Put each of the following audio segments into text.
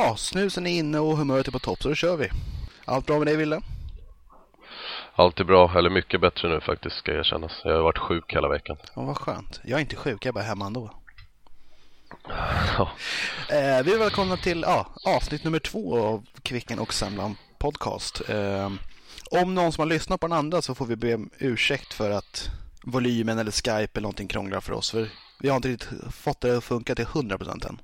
Ja, snusen är inne och humöret är på topp så då kör vi. Allt bra med dig Wille? Allt är bra, eller mycket bättre nu faktiskt ska erkännas. Jag har varit sjuk hela veckan. Ja, vad skönt. Jag är inte sjuk, jag är bara hemma ändå. Ja. Eh, vi är välkomna till ja, avsnitt nummer två av Kvicken och Semlan podcast. Eh, om någon som har lyssnat på den andra så får vi be om ursäkt för att volymen eller Skype eller någonting krånglar för oss. För vi har inte riktigt fått det att funka till 100% än.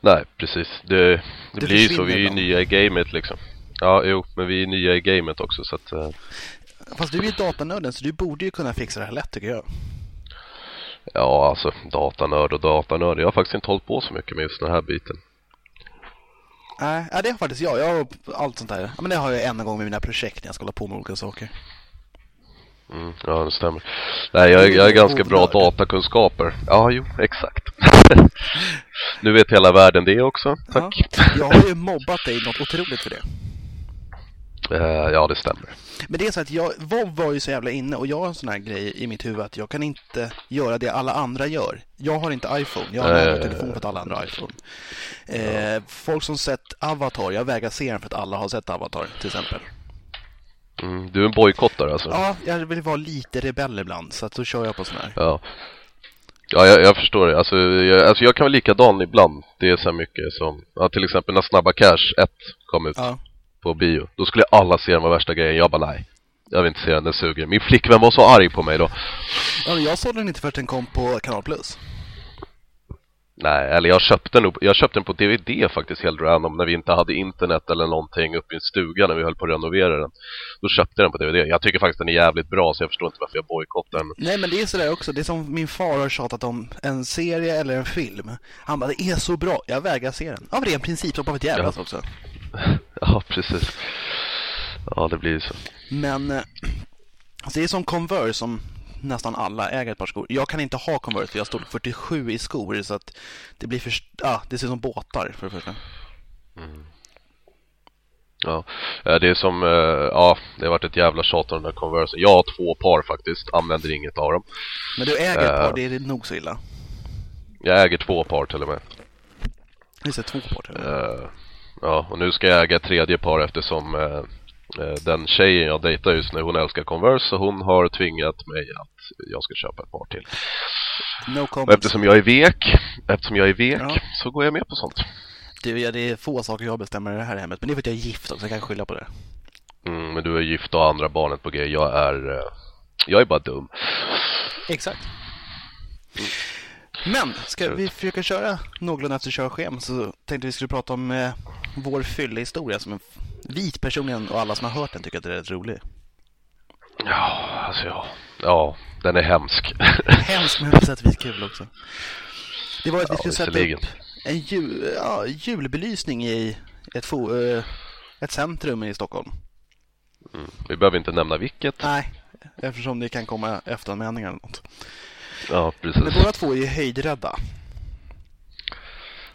Nej, precis. Det, det, Det blir ju så. Vi är ju nya i gamet liksom. Ja, jo, men vi är nya i gamet också så att... eh, Fast du är ju datanörden så du borde ju kunna fixa det här lätt tycker jag. Ja, alltså datanörd och datanörd. Jag har faktiskt inte hållit på så mycket med just den här biten. Nej, ja, det har faktiskt jag. Jag har allt sånt där. Ja, men det har jag en gång med mina projekt när jag ska hålla på med olika saker. Mm, ja, det stämmer. Nej, jag, jag är ganska bra datakunskaper. Ja, jo, exakt. nu vet hela världen det också. Tack. Ja. Jag har ju mobbat dig något otroligt för det. Eh, ja, det stämmer. Men det är så att jag, Vov var ju så jävla inne och jag har en sån här grej i mitt huvud att jag kan inte göra det alla andra gör. Jag har inte iPhone, jag har en telefon för att alla andra har iPhone. Eh, folk som sett Avatar, jag vägrar se den för att alla har sett Avatar till exempel. Mm, du är en bojkottare alltså? Ja, jag vill vara lite rebell ibland så att då kör jag på sån här. Ja, ja jag, jag förstår det. Alltså jag, alltså jag kan vara likadan ibland. Det är så mycket som, ja, till exempel när Snabba Cash 1 kom ut Ja. på bio. Då skulle alla se den var värsta grejen. Jag bara nej. Jag vill inte se den, den suger. Min flickvän var så arg på mig då. ja men jag såg den inte för att den kom på Kanal Plus. Nej, eller jag köpte den, jag köpte den på DVD faktiskt helt random när vi inte hade internet eller någonting uppe i en stuga när vi höll på att renovera den. Då köpte jag den på DVD. Jag tycker faktiskt den är jävligt bra så jag förstår inte varför jag bojkottar den. Nej men det är sådär också, det är som min far har tjatat om en serie eller en film. Han bara, det är så bra, jag vägrar se den. Av ren princip, så för att jävlas Ja. också. Ja, precis. Ja, det blir ju så. Men eh, alltså det är som Converse som nästan alla äger ett par skor. Jag kan inte ha Converse för jag har storlek 47 i skor så att det blir för, ah, det ser ut som båtar för det första. Ja, Eh, det är som, eh, ja, det har varit ett jävla tjat om den där Converse. Jag har två par faktiskt, använder inget av dem. Men du äger ett par, Eh. det är nog så illa. Jag äger två par till och med. Det är två par till och med. Eh, ja, och nu ska jag äga ett tredje par eftersom eh, den tjejen jag dejtar just nu, hon älskar Converse så hon har tvingat mig att jag ska köpa ett par till. No Och eftersom jag är vek, eftersom jag är vek Ja. så går jag med på sånt. Du, ja, det är få saker jag bestämmer i det här hemmet, men det är för att jag är gift också, jag kan skylla på det. Mm, men du är gift och har andra barnet på grejer. Jag är, eh, jag är bara dum. Exakt. Men, ska vi försöka köra någorlunda efter körschema så tänkte vi skulle prata om eh, vår fyllehistoria som en vit personligen och alla som har hört den tycker att det är rätt rolig. Ja, alltså ja. Ja, den är hemsk. Hemskt men på sätt och vis kul också. Det var att vi Ja, skulle sätta upp en jul, ja, julbelysning i ett, eh, ett centrum i Stockholm. Mm. Vi behöver inte nämna vilket. Nej, eftersom det kan komma efteranmälningar eller något. Ja, Men precis. båda två är ju höjdrädda.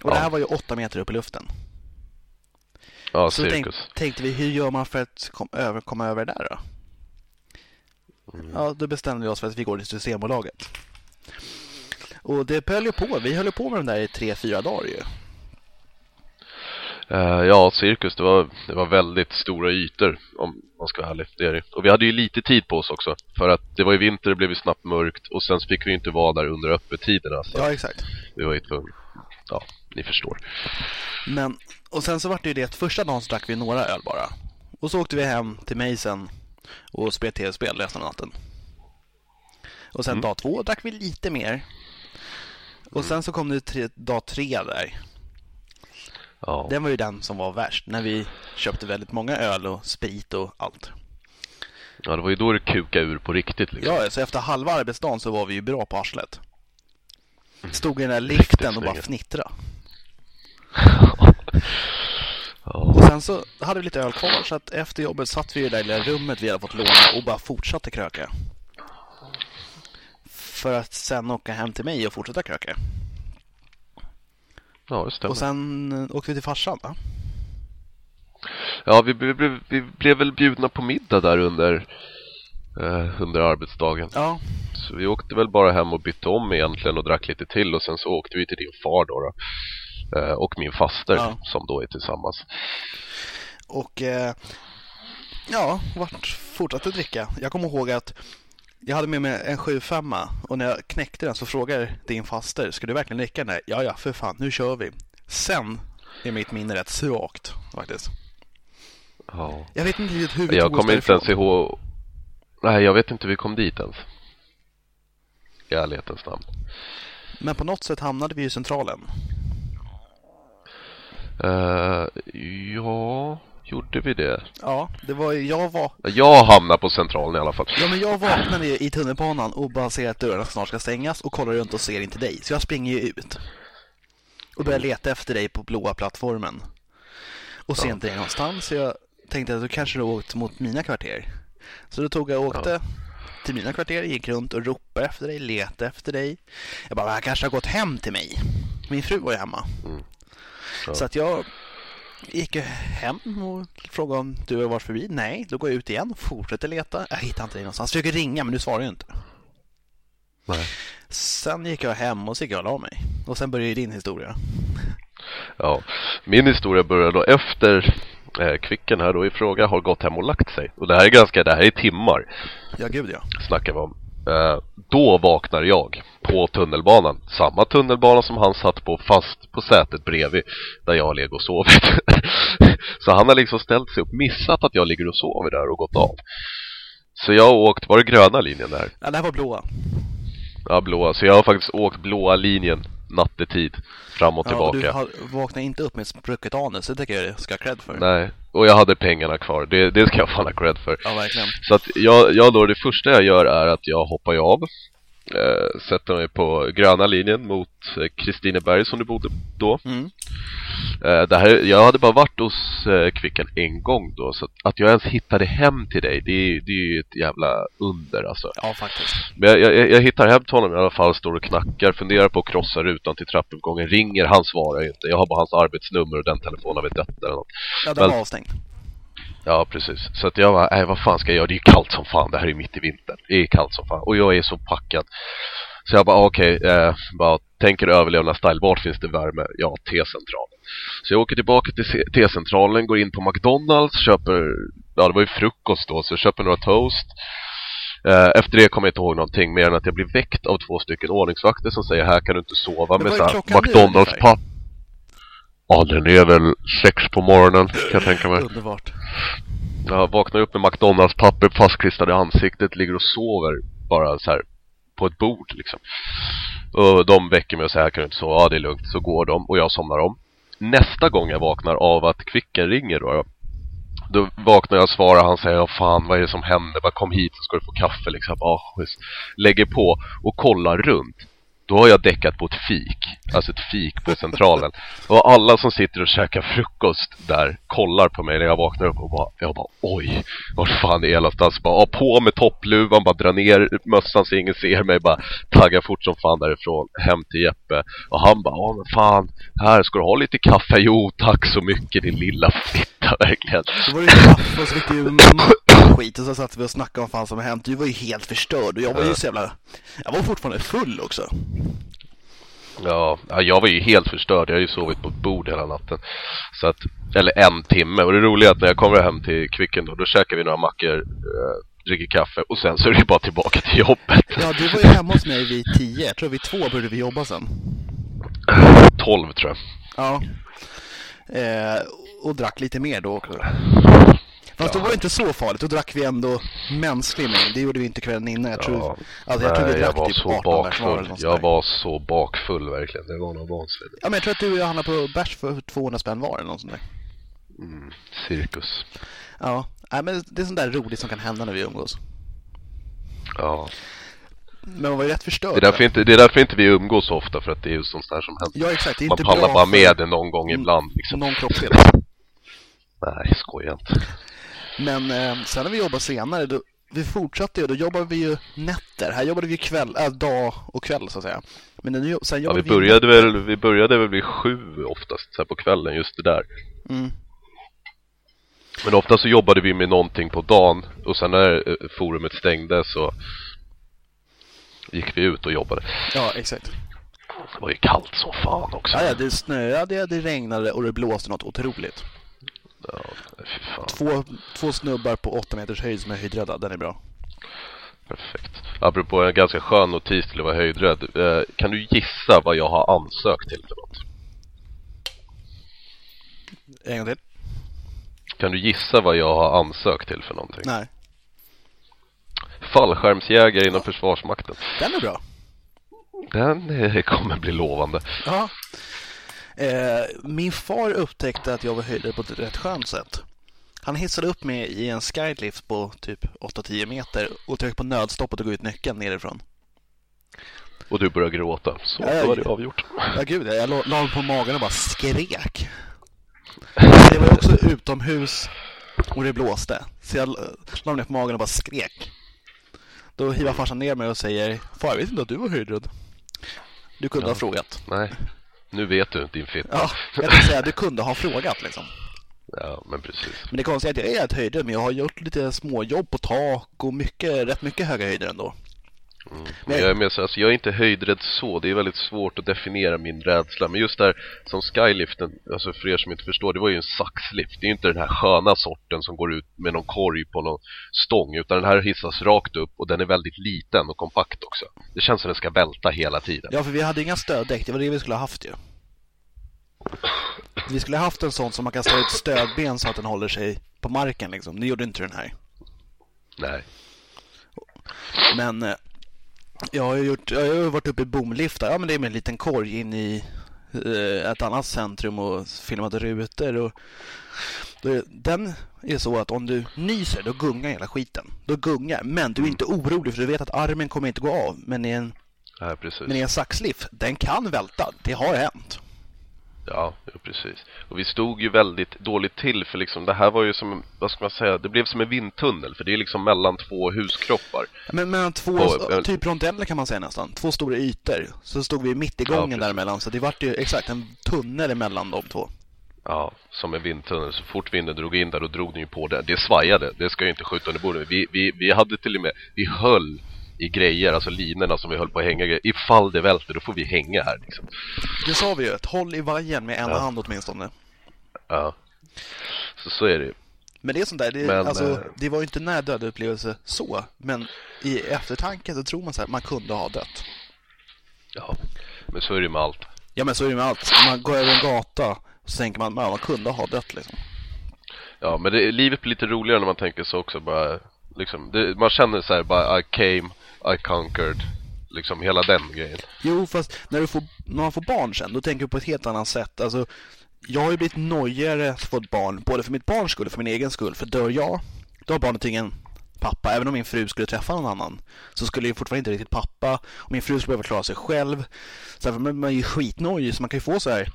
Och det Ja. här var ju åtta meter upp i luften. Ja, Så tänk, tänkte vi, hur gör man för att kom, över, komma över där då? Mm. Ja, då bestämde vi oss för att vi går till Systembolaget. Och det höll ju på. Vi höll på med den där i tre, fyra dagar ju. Eh, ja, cirkus. Det var, det var väldigt stora ytor om man ska vara ärlig. Det är det. Och vi hade ju lite tid på oss också. För att det var ju vinter, det blev ju snabbt mörkt. Och sen fick vi inte vara där under öppettiderna. Så Ja, exakt. vi var ju tvungna. Ja, ni förstår. Men, och sen så var det ju det att första dagen så drack vi några öl bara. Och så åkte vi hem till mig sen och spelade tv-spel resten av natten. Och sen Mm. dag två drack vi lite mer. Och sen så kom det tre, dag tre där. Ja, Den var ju den som var värst. När vi köpte väldigt många öl och sprit och allt. ja det var ju då det kukade ur på riktigt liksom. Ja, så efter halva arbetsdagen så var vi ju bra på arslet. Stod i den där liften och bara Riktigt fnittra. Och sen så hade vi lite öl kvar så att efter jobbet satt vi i det där lilla rummet vi hade fått låna och bara fortsatte kröka. För att sen åka hem till mig och fortsätta kröka. ja det stämmer. Och sen eh, åkte vi till farsan va? Ja, vi, vi, vi, vi blev väl bjudna på middag där under, eh, under arbetsdagen. Ja, Så vi åkte väl bara hem och bytte om egentligen och drack lite till och sen så åkte vi till din far då. då. Eh, och min faster Ja. som då är tillsammans. Och eh, ja, vart fortsatte dricka. Jag kommer ihåg att jag hade med mig en 75 och när jag knäckte den så frågar din faster, ska du verkligen dricka den? här?" Ja, ja, för fan, nu kör vi. Sen är mitt minne rätt svagt faktiskt. Ja. Jag vet inte riktigt hur vi Jag kommer inte ens ihåg Nej, jag vet inte hur vi kom dit ens. I ärlighetens namn. Men på något sätt hamnade vi i centralen. Eh, ja, gjorde vi det? Ja, det var jag var Jag hamnade på centralen i alla fall. Ja, men jag vaknade i tunnelbanan och bara ser att dörrarna snart ska stängas och kollar runt och ser inte dig. Så jag springer ju ut. Och börjar leta efter dig på blåa plattformen. Och ser Ja. inte dig någonstans. Så jag tänkte att då kanske du åkt mot mina kvarter. Så då tog jag och åkte till mina kvarter, gick runt och ropade efter dig, letade efter dig. Jag bara, jag kanske har gått hem till mig. Min fru var ju hemma. Mm. Ja. Så att jag gick hem och frågade om du har varit förbi. Nej, då går jag ut igen och fortsätter leta. Jag hittar inte dig någonstans. Försöker ringa men du svarar ju inte. Nej. Sen gick jag hem och så gick jag och la mig. Och sen började din historia. Ja, min historia börjar då efter eh, Kvicken här då i fråga har gått hem och lagt sig. Och det här är ganska, det här är timmar Ja, gud ja. snackar vi om. Eh, då vaknar jag på tunnelbanan. Samma tunnelbana som han satt på fast på sätet bredvid där jag legat och sovit. Så han har liksom ställt sig upp, missat att jag ligger och sover där och gått av. Så jag har åkt, var det gröna linjen där? ja det här var blåa. Ja, blåa. Så jag har faktiskt åkt blåa linjen nattetid fram och Ja, tillbaka. du har, vaknade inte upp med sprucket anus. Det tycker jag du ska ha cred för. Nej, och jag hade pengarna kvar. Det, det ska jag fan ha cred för. Ja, verkligen. Så att jag, jag då, det första jag gör är att jag hoppar ju av. Eh, sätter mig på gröna linjen mot eh, Kristineberg som du bodde då. Mm. Eh, det här, jag hade bara varit hos eh, Kvicken en gång då. Så att, att jag ens hittade hem till dig, det, är- det är ju ett jävla under alltså. Ja, faktiskt. Men jag, jag, jag hittar hem till honom i alla fall, står och knackar, funderar på att krossa rutan till trappuppgången, ringer, han svarar ju inte. Jag har bara hans arbetsnummer och den telefonen har vi dött eller något. Ja, den Men- var avstängd. Ja, precis. Så att jag var, nej vad fan ska jag göra? Det är ju kallt som fan, det här är mitt i vintern. Det är kallt som fan. Och jag är så packad. Så jag bara, okej, eh, bara tänker överlevnadstyle. Vart finns det värme? Ja, T-centralen. Så jag åker tillbaka till T-centralen, går in på McDonalds, köper, ja det var ju frukost då, så jag köper några toast. Eh, efter det kommer jag inte ihåg någonting mer än att jag blir väckt av två stycken ordningsvakter som säger här kan du inte sova med så är här klockan nu McDonalds ungefär? papp. Ja, den är väl sex på morgonen kan jag tänka mig. Underbart. Jag vaknar upp med McDonalds papper fastklistrade i ansiktet, ligger och sover bara så här på ett bord liksom. Och de väcker mig och säger, här kan inte sova, ja det är lugnt. Så går de och jag somnar om. Nästa gång jag vaknar av att Kvicken ringer då, då vaknar jag och svarar, han säger, ja fan vad är det som händer? Bara kom hit så ska du få kaffe liksom. Ja, schysst. Lägger på och kollar runt. Då har jag däckat på ett fik, alltså ett fik på centralen. Och alla som sitter och käkar frukost där kollar på mig när jag vaknar upp och bara, jag bara oj, vart fan är jag någonstans? Bara, på med toppluvan, bara dra ner mössan så ingen ser mig, bara tagga fort som fan därifrån, hem till Jeppe. Och han bara, ja men fan, här ska du ha lite kaffe? Jo tack så mycket din lilla fitta verkligen. Så var det kaffe och så fick du macka och skit och så satt vi och snackade om vad fan som har hänt. Du var ju helt förstörd och jag var ju så jävla... Jag var fortfarande full också. Ja, ja, jag var ju helt förstörd. Jag har ju sovit på ett bord hela natten. Så att, eller en timme. Och det roliga är att när jag kommer hem till Kvicken då, då käkar vi några mackor, eh, dricker kaffe och sen så är det bara tillbaka till jobbet. Ja, du var ju hemma hos mig vid tio. Jag tror vid två började vi jobba sen. 12 tror jag. Ja. Eh, och drack lite mer då också. Fast då var det inte så farligt. Då drack vi ändå mänsklig mängd. Det gjorde vi inte kvällen innan. Jag tror, Ja. alltså, jag tror vi drack jag var typ så 18 bärs var eller bakfull. Jag var så bakfull verkligen. Det var nog vansinnigt. Ja, men jag tror att du och jag handlade på bärs för 200 spänn var eller något sånt där. Mm, cirkus. Ja, Nej, men det är sånt där roligt som kan hända när vi umgås. Ja. Men man var ju rätt förstörd. Det är, därför inte, det är därför inte vi umgås så ofta, för att det är just sånt där som händer. Ja, exakt. Det är Man inte pallar bara med det någon gång ibland liksom. någon kroppsdel. Nej, skoja inte. Men eh, sen när vi jobbade senare, då, vi fortsatte ju. Då jobbade vi ju nätter. Här jobbade vi kväll, äh, dag och kväll så att säga. Men nu, sen Ja, vi började väl, vi började väl vid sju oftast så på kvällen, just det där. Mm. Men ofta så jobbade vi med någonting på dagen och sen när eh, forumet stängde så gick vi ut och jobbade. Ja, exakt. Det var ju kallt som fan också. Ja, ja, det snöade, det regnade och det blåste något otroligt. Ja. Två, två snubbar på åtta meters höjd som är höjdrädda, den är bra. Perfekt. Apropå en ganska skön notis till att vara höjdrädd. Eh, kan du gissa vad jag har ansökt till för något? En gång till. Kan du gissa vad jag har ansökt till för någonting? Nej, Fallskärmsjägare inom Försvarsmakten. den är bra. Den eh, kommer bli lovande. Ja. Eh, min far upptäckte att jag var höjdare på ett rätt skönt sätt. Han hissade upp mig i en skylift på typ 8-10 meter och tryckte på nödstoppet och gå ut nyckeln nerifrån. Och du börjar gråta. Så, Ja, då var ja. det avgjort. Ja gud, jag la la på magen och bara skrek. Det var också utomhus och det blåste. Så jag la mig på magen och bara skrek. Då hivar farsan ner mig och säger Far, jag vet inte att du var höjdrädd. Du kunde ha frågat. Nej, nu vet du din fitta. Ja, jag tänkte säga, du kunde ha frågat liksom. ja, men precis. Men det konstiga är att jag är ett höjdrädd, men jag har gjort lite småjobb på tak och mycket, rätt mycket höga höjder ändå. Men jag är med så, alltså, jag är inte höjdrädd så. Det är väldigt svårt att definiera min rädsla. Men just där som skyliften, alltså för er som inte förstår, det var ju en saxlift. Det är ju inte den här sköna sorten som går ut med någon korg på någon stång. Utan den här hissas rakt upp och den är väldigt liten och kompakt också. Det känns som den ska välta hela tiden. Ja, för vi hade inga stöddäck, det var det vi skulle ha haft ju. Vi skulle ha haft en sån som man kan ställa ut stödben så att den håller sig på marken liksom. Det gjorde inte den här. Nej. Men eh, jag har gjort, jag har varit uppe i bomliftar. Ja, men det är med en liten korg in i eh, ett annat centrum och filmat rutor. Och den är så att om du nyser, då gungar hela skiten. Då gungar, men du är inte orolig för du vet att armen kommer inte gå av. Men i en, Ja, men i en saxlift, den kan välta. Det har hänt. Ja, precis. Och vi stod ju väldigt dåligt till för liksom det här var ju som, vad ska man säga, det blev som en vindtunnel för det är liksom mellan två huskroppar. Men mellan två, På- typ rondeller kan man säga nästan. Två stora ytor. Så stod vi mitt i Ja, gången precis. däremellan. Så det vart ju exakt en tunnel emellan de två. Ja, som en vindtunnel. Så fort vinden drog in där, då drog den ju på det. Det svajade, det ska jag inte skjuta under bordet. Vi, vi, vi hade till och med, vi höll i grejer, alltså linorna som vi höll på att hänga grejer. Ifall det välter, då får vi hänga här liksom. Det sa vi ju. Ett håll i vajern med en Ja. hand åtminstone. Ja. Så så är det ju. Men det är sånt där, det, Men, alltså, eh, det var ju inte nära död upplevelse så. Men i eftertanke så tror man så här, man kunde ha dött. Ja. Men så är det ju med allt. Ja men så är det med allt. Man går över en gata och så tänker man, ja, man kunde ha dött liksom. Ja, men det, livet blir lite roligare när man tänker så också. Bara, liksom, det, man känner så här, bara I came, i conquered. Liksom hela den grejen. Jo, fast när, du får, när man får barn sen, då tänker du på ett helt annat sätt. Alltså, jag har ju blivit nojigare att få ett barn, både för mitt barns skull och för min egen skull. För dör jag, då har barnet ingen pappa. Även om min fru skulle träffa någon annan, så skulle jag fortfarande inte riktigt pappa. Och min fru skulle behöva klara sig själv. Så därför man är ju skitnojig, så man kan ju få så här,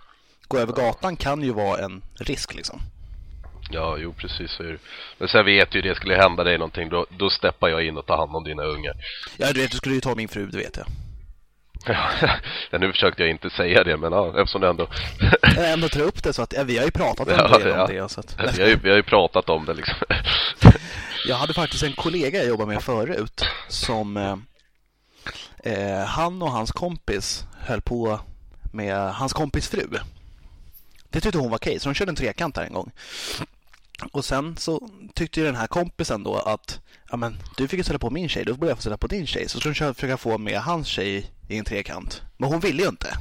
gå över gatan kan ju vara en risk liksom. Ja, jo precis det. Men sen vet ju det, skulle hända dig någonting, då, då steppar jag in och tar hand om dina ungar. Ja, du vet, du skulle ju ta min fru, det vet jag. ja, nu försökte jag inte säga det, men ja, eftersom det ändå... Jag ändå tar upp det så att, ja, vi har ju pratat en Ja, del ja. om det. Så att, vi, har ju, vi har ju pratat om det liksom. Jag hade faktiskt en kollega jag jobbade med förut som eh, eh, han och hans kompis höll på med hans kompis fru. Det tyckte hon var okej, så de körde en trekant där en gång. Och sen så tyckte ju den här kompisen då att ja men du fick ju ställa på min tjej, då borde jag få ställa på din tjej. Så skulle köra- försöka få med hans tjej i en trekant. Men hon ville ju inte.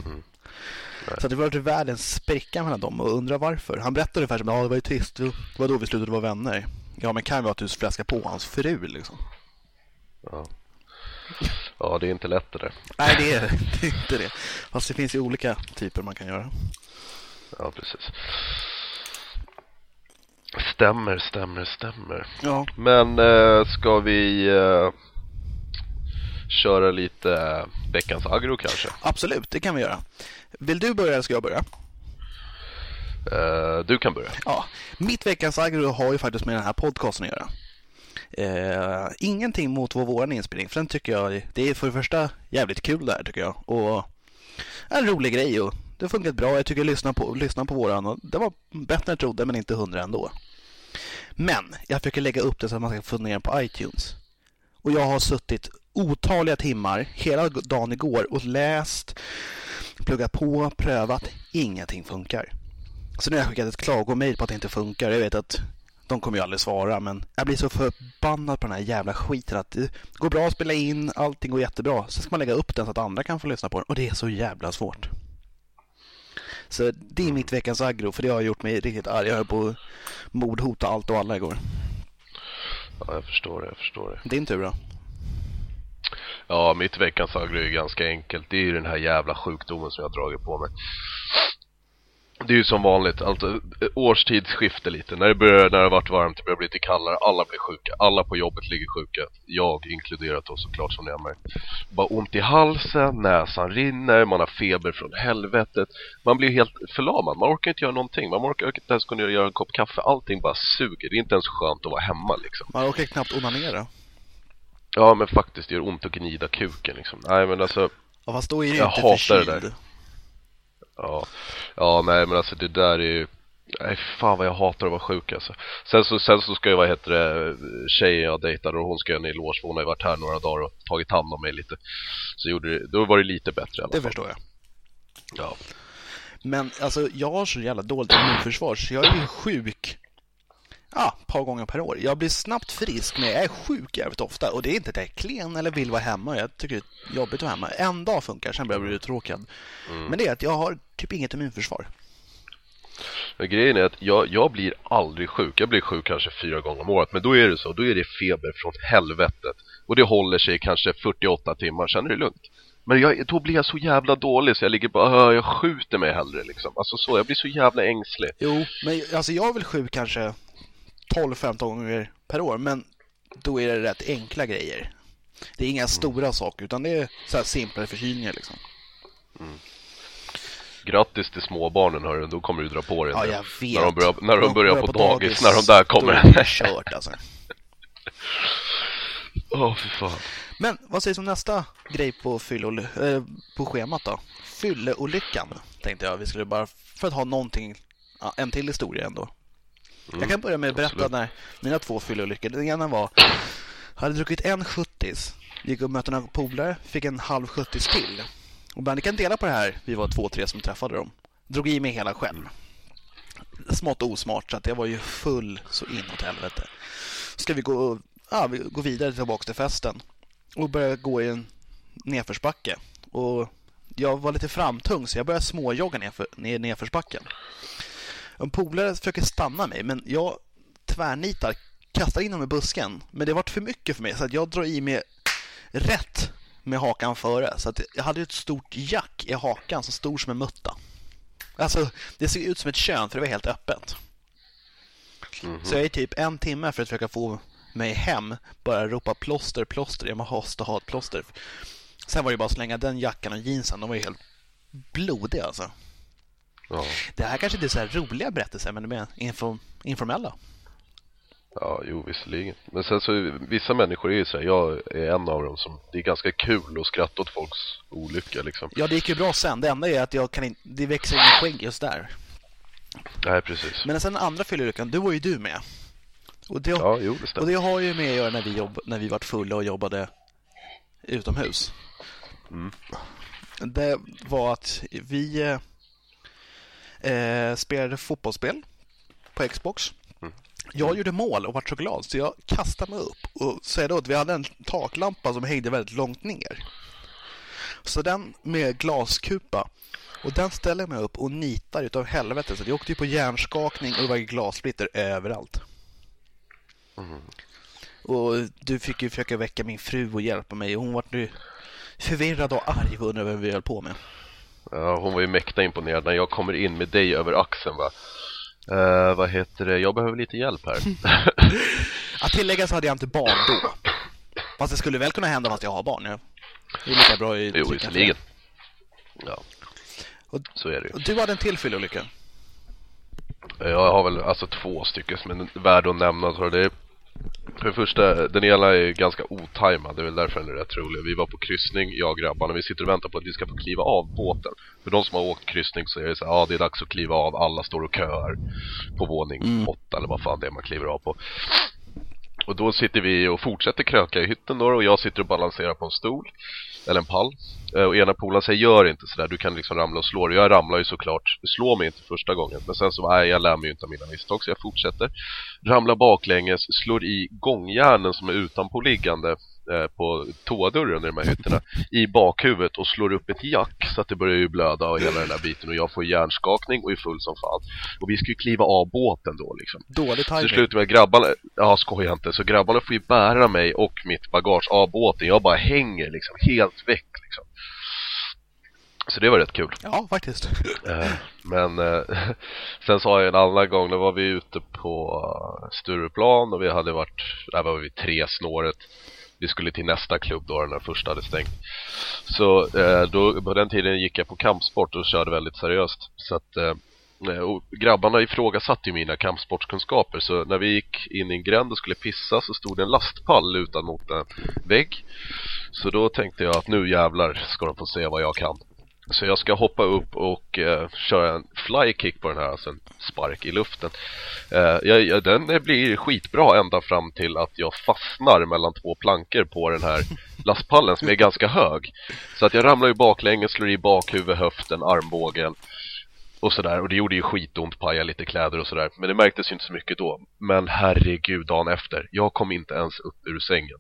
Så det var ju världens spricka mellan dem och undrar varför. Han berättade ungefär som ja det var ju trist, det var då vi slutade vara vänner. Ja men kan ju vara att du fläskar på hans fru liksom. Ja. ja, det är inte lätt det där. Nej det är, det är inte det. Fast det finns ju olika typer man kan göra. Ja, precis. Stämmer, stämmer, stämmer. Ja. Men eh, ska vi eh, köra lite veckans agro kanske? Absolut, det kan vi göra. Vill du börja eller ska jag börja? Eh, du kan börja. Ja, mitt veckans agro har ju faktiskt med den här podcasten att göra. Eh, ingenting mot vår våran inspelning, för den tycker jag, det är för det första jävligt kul där tycker jag. Och en rolig grej och det har funkat bra. Jag tycker jag lyssnar på, lyssna på våran det var bättre än jag trodde men inte hundra ändå. Men jag försöker lägga upp det så att man ska få ner på iTunes. Och jag har suttit otaliga timmar hela dagen igår och läst, pluggat på, prövat. Ingenting funkar. Så nu har jag skickat ett klagomail på att det inte funkar. Jag vet att de kommer ju aldrig svara, men jag blir så förbannad på den här jävla skiten att det går bra att spela in, allting går jättebra. Sen ska man lägga upp den så att andra kan få lyssna på den och det är så jävla svårt. Så det är mitt veckans aggro, för det har gjort mig riktigt arg. Jag höll på att mordhota allt och alla igår. Ja, jag förstår det, jag förstår det. Din tur då? Ja, mitt veckans aggro är ganska enkelt. Det är ju den här jävla sjukdomen som jag har dragit på mig. Det är ju som vanligt, alltså årstidsskifte lite. När det börjar, när det varit varmt, det börjar bli lite kallare, alla blir sjuka. Alla på jobbet ligger sjuka. Jag inkluderat då såklart som ni har märkt. Bara ont i halsen, näsan rinner, man har feber från helvetet. Man blir helt förlamad, man orkar inte göra någonting. Man orkar inte ens kunna göra en kopp kaffe, allting bara suger. Det är inte ens skönt att vara hemma liksom. Man orkar knappt onanera. Ja, men faktiskt det gör ont att gnida kuken liksom. Nej, men alltså... Ja, fast då är det Jag inte hatar det förkyld. där. Ja, ja nej men alltså det där är ju Nej fan vad jag hatar att vara sjuk alltså. Sen så, sen så ska jag, vad heter det, tjejen jag dejtar och hon ska göra en eloge för hon har ju varit här några dagar och tagit hand om mig lite. Så gjorde det, då var det lite bättre i alla Det fall. förstår jag. Ja. Men alltså, jag har så jävla dåligt immunförsvar så jag är ju sjuk ja, ett par gånger per år. Jag blir snabbt frisk men jag är sjuk jävligt ofta och det är inte att jag är klen eller vill vara hemma. Jag tycker det är jobbigt att vara hemma. En dag funkar, sen börjar jag bli uttråkad. Men det är att jag har typ inget immunförsvar. Men grejen är att jag, jag blir aldrig sjuk. Jag blir sjuk kanske fyra gånger om året. Men då är det så. Då är det feber från helvetet. Och det håller sig kanske 48 timmar. Sen är det lugnt. Men jag, då blir jag så jävla dålig så jag ligger bara, "Åh, jag skjuter mig hellre liksom. Alltså så, jag blir så jävla ängslig. Jo, men alltså jag är väl sjuk kanske 12-15 gånger per år, men då är det rätt enkla grejer. Det är inga stora saker, utan det är så här simplare förkylningar liksom. Grattis till småbarnen hörru, då kommer du dra på dig Ja, jag vet. När de börjar, när de börjar på, dagis, när de där Då kommer. är det kört alltså. Åh, fy fan. Men vad sägs om nästa grej på, fyllol, eh, på schemat då? Fylleolyckan, tänkte jag. Vi skulle bara, för att ha någonting, ja, en till historia ändå. Jag kan börja med att berätta absolut. när mina två fylleolyckor. Den ena var, jag hade druckit en 70 gick och mötte några polare, fick en halv 70 till. Och ni kan dela på det här. Vi var två, tre som träffade dem. Drog i mig hela själv. Smått osmart, så att jag var ju full så inåt helvete. Ska vi gå, ja, vi går vidare tillbaka till festen och började gå i en nedförsbacke. Och jag var lite framtung så jag började småjogga nerför, ner nedförsbacken. En polare försöker stanna mig men jag tvärnitar, kastar in honom i busken. Men det var för mycket för mig så att jag drar i mig rätt med hakan före. Så att jag hade ett stort jack i hakan som stor som en mutta. Alltså, det såg ut som ett kön för det var helt öppet. Så jag är typ en timme för att försöka få mig hem bara ropa plåster, plåster. Jag måste ha ett plåster. Sen var det bara att slänga den jackan och jeansen. De var ju helt blodiga alltså. Ja. Det här kanske inte är så här roliga berättelser, men de är info, informella. Ja, jo visserligen. Men sen så, vissa människor är ju så här, jag är en av dem som, det är ganska kul att skratta åt folks olycka liksom. Ja, det gick ju bra sen. Det enda är att jag kan inte, det växer ingen skägg just där. Nej, precis. Men sen andra fylleolyckan, då var ju du med. Och det, Ja, jo det och det har ju med att göra när vi, jobb, när vi varit fulla och jobbade utomhus. Mm. Det var att vi eh, spelade fotbollsspel på Xbox. Mm. Jag gjorde mål och var så glad så jag kastade mig upp och säger då att vi hade en taklampa som hängde väldigt långt ner. Så den med glaskupa och den ställer jag mig upp och nitar utav helvete så jag åkte ju på hjärnskakning och det var glassplitter överallt. Och du fick ju försöka väcka min fru och hjälpa mig och hon var nu förvirrad och arg och undrade vad vi höll på med. Ja, hon var ju mäkta imponerad när jag kommer in med dig över axeln va. Eh, vad heter det? Jag behöver lite hjälp här. Att tillägga så hade jag inte barn då. Fast det skulle väl kunna hända fast jag har barn. Jag det är lika bra i jo, visserligen. Ja, Och, så är det ju. och du hade en till fylleolycka. Jag har väl alltså två stycken som är värda att nämna jag. Det är, för det första, den ena är ganska otajmad, det är väl därför den är rätt rolig. Vi var på kryssning, jag och grabbarna, vi sitter och väntar på att vi ska få kliva av båten. För de som har åkt kryssning så är det så ja det är dags att kliva av, alla står och köar på våning Mm. åtta eller vad fan det är man kliver av på. Och då sitter vi och fortsätter kröka i hytten då och jag sitter och balanserar på en stol eller en pall. Eh, och ena polaren säger gör inte sådär, du kan liksom ramla och slå dig. Jag ramlar ju såklart, det slår mig inte första gången. Men sen så, nej jag lär mig ju inte av mina misstag så jag fortsätter. Ramlar baklänges, slår i gångjärnen som är utanpåliggande på toadörren i de här hytterna i bakhuvudet och slår upp ett jack så att det börjar ju blöda och hela den där biten och jag får hjärnskakning och är full som fan. Och vi ska ju kliva av båten då liksom. Dålig timing. Så slutar med grabbarna, ja skoja inte, så grabbarna får ju bära mig och mitt bagage av båten. Jag bara hänger liksom, helt väck liksom. Så det var rätt kul. Ja, faktiskt. Eh, men eh, sen sa jag en annan gång, då var vi ute på Stureplan och vi hade varit, där var vi tre snåret vi skulle till nästa klubb då när den första hade stängt. Så eh, då, på den tiden gick jag på kampsport och körde väldigt seriöst. Så att eh, eh, och grabbarna ifrågasatte ju mina kampsportskunskaper så när vi gick in i en gränd och skulle pissa så stod det en lastpall lutad mot en vägg. Så då tänkte jag att nu jävlar ska de få se vad jag kan. Så jag ska hoppa upp och eh, köra en flykick på den här, alltså en spark i luften. Eh, jag, den blir skitbra ända fram till att jag fastnar mellan två plankor på den här lastpallen som är ganska hög. Så att jag ramlar ju baklänges, slår i bakhuvud, höften, armbågen och sådär. Och det gjorde ju skitont, paja lite kläder och sådär. Men det märktes ju inte så mycket då. Men herregud, dagen efter. Jag kom inte ens upp ur sängen.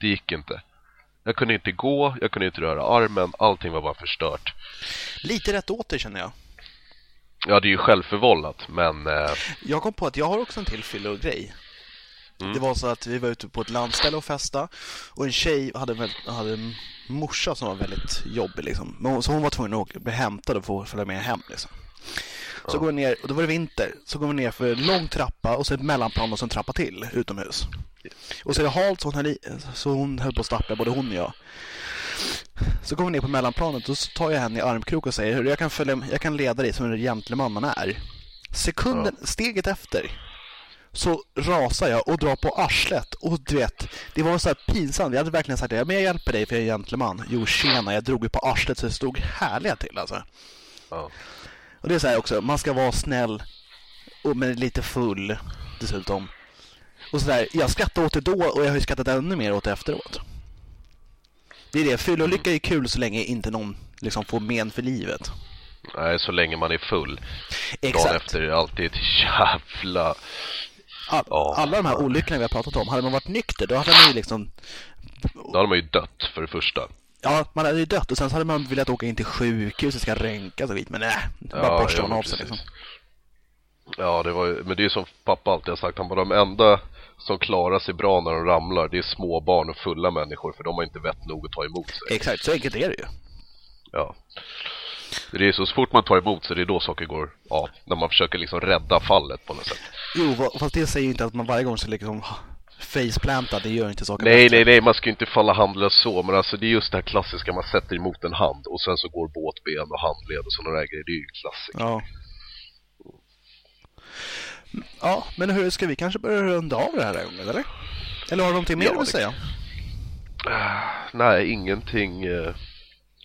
Det gick inte. Jag kunde inte gå, jag kunde inte röra armen, allting var bara förstört. Lite rätt åt dig känner jag. Ja, det är ju självförvållat, men... Eh... Jag kom på att jag har också en till fyllogrej. Mm. Det var så att vi var ute på ett landställe och festa och en tjej hade, hade en morsa som var väldigt jobbig liksom. Så hon var tvungen att bli hämtad och få följa med hem liksom. Så ja. går vi ner, och då var det vinter, så går vi ner för en lång trappa och så ett mellanplan och så en trappa till utomhus. Och så är det halt så hon höll, så hon höll på att stappa, både hon och jag. Så går vi ner på mellanplanet och så tar jag henne i armkrok och säger jag kan, följa, jag kan leda dig som en gentleman man är. Sekunden, ja. steget efter så rasar jag och drar på arslet och du vet, det var så här pinsamt. Jag hade verkligen sagt det, men jag hjälper dig för jag är gentleman. Jo, tjena, jag drog ju på arslet så det stod härliga till alltså. Ja. Och det är så här också, man ska vara snäll och men lite full dessutom. Och så där, jag skrattade åt det då och jag har ju skrattat ännu mer åt det efteråt. Det är det, fyllolycka är kul så länge inte någon liksom får men för livet. Nej, så länge man är full. Exakt. Dagen efter är det alltid ett jävla... All, oh. Alla de här olyckorna vi har pratat om, hade man varit nykter då hade man ju liksom... Då hade man ju dött för det första. Ja, man hade ju dött och sen så hade man velat åka in till sjukhuset, ska ränkas och skit, men nej, bara ja, borsta ja, av sig liksom. Ja, det var ju, men det är ju som pappa alltid har sagt, han bara de enda som klarar sig bra när de ramlar, det är små barn och fulla människor för de har inte vett nog att ta emot sig. Exakt, så enkelt är det ju. Ja. Det är så, så fort man tar emot sig, det är då saker går av. När man försöker liksom rädda fallet på något sätt. Jo, fast det säger ju inte att man varje gång ska liksom faceplanta, det gör inte saker Nej, bättre. nej, nej, man ska inte falla handlös så, men alltså det är just det här klassiska, man sätter emot en hand och sen så går båtben och handled och sådana där grejer, det är ju klassiker. Ja. Ja, men hur ska vi kanske börja runda av det här gången, eller? Eller har du någonting mer ja, du vill säga? Uh, nej, ingenting uh,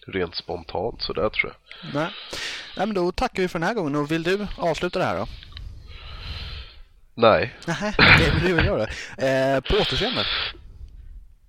rent spontant sådär tror jag. Nej. nej, men då tackar vi för den här gången och vill du avsluta det här då? Nej. Nej, det vill du då. Eh, på återseende.